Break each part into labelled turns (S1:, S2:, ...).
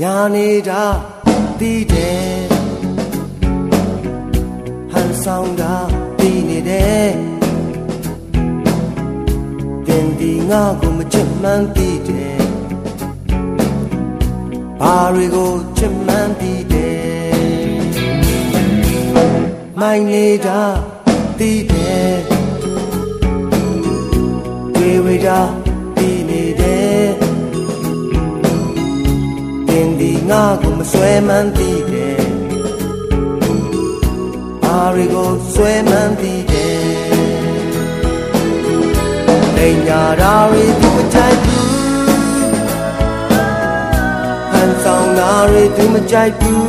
S1: နေတာတီးတယ်ဟန်ဆောင်တာတီးနေတယ်တင်ဒီငါကိုမချစ်မှန်းတီးတယ်ဘာတွေကိုချစ်မှန်းတီးတယ်မိုင်းနေတာတီးတယ်ဝေဝေတာ ကိုမဆွဲမှန်းတီးတယ်ဘာတွေကိုဆွဲမှန်းတီးတယ်လိန်ညာရာရီသူမကြိုက်ဘူးဟန်ဆောင်နာရီသူမကြိုက်ဘူး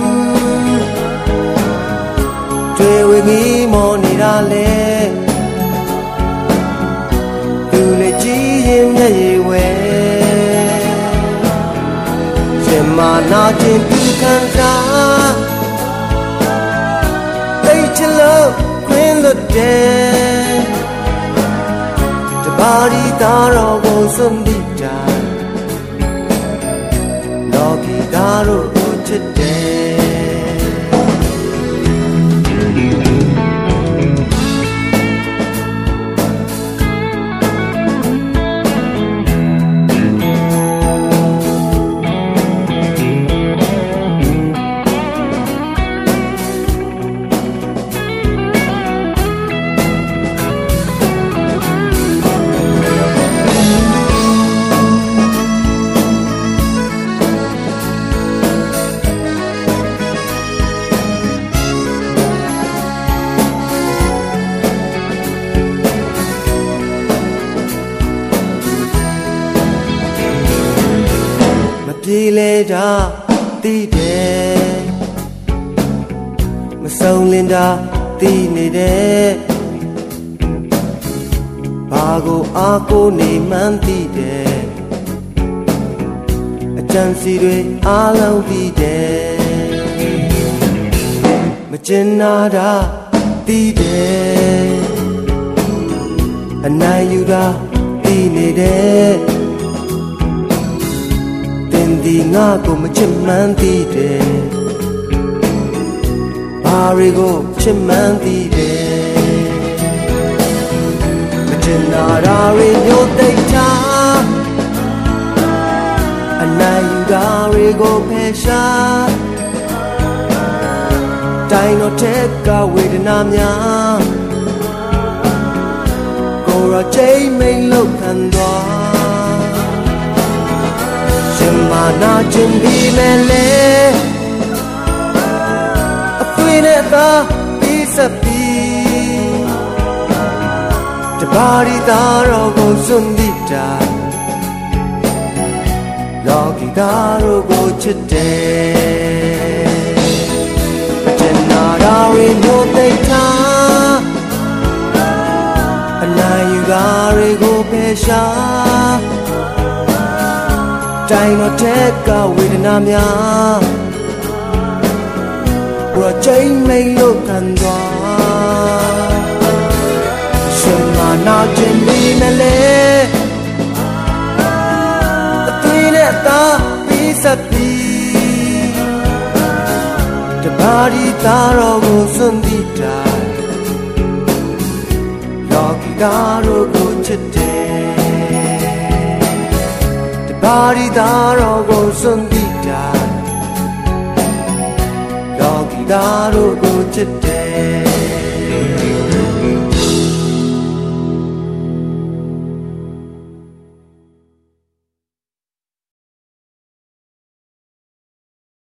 S1: တွေ့ဝေငီးမောနေတာလေ မာနာခြင်းပြုခံစားတိတ်ချလို့ခွင်းလို့တဲ့တပါးဒီသားတော်ကိုစွန့်ပြီးတာလောကီသားတို့ကိုချစ်တယ် ပြေလေတာတီးတယ်မဆုံးလင်းတာတီးနေတယ်ဘာကိုအားကိုနေမှန်းတီးတယ်အကြံစီတွေအားလုံးတီးတယ်မကျင်နာတာတီးတယ်အနိုင်ယူတာတီးနေတယ် င်ဒီငါကိုမချစ်မှန်းသိတယ်ဘာတွေကိုချစ်မှန်းသိတယ်မချင်နာရာတွေညိုသိပ်တာအနိုင်ယူတာတွေကိုဖယ်ရှားတိုင်းတော့ထက်ကဝေဒနာများကိုယ်ရချိန်မိန်လောက်ခံသွားရှင် မာနာခြင်းဒီမဲ့လေအသွေးနဲ့သာပြီးစပ်ပြီးတပါးဒီသားတော်ကိုစွန့်ပြီးတာလောကီသားတို့ကိုချစ်တယ်ကျင်နာရာရီတို့သိထားအနိုင်ယူကားတွေကိုဖယ်ရှား တိုင်းတော့တက်ကဝေဒနာများဘုရားချိန်မိန်လို့ခံသွားရှင်မနာခြင်းဒီမလဲအသွေးနဲ့သာပြီးစပ်ပြီးတပါးဒီသားတော်ကိုစွန့်ပြီးတာလောကီသားတို့ကိုချစ်တယ် ဘာဒီသားတော်ကိုစွ